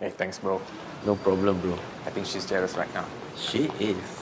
Hey, Thanks, bro. No problem, bro. I think she's jealous right now. She is.